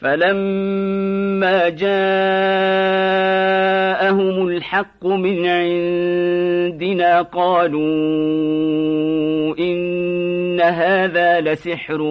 فلما جاءهم الحق من عندنا قالوا إن هذا لسحر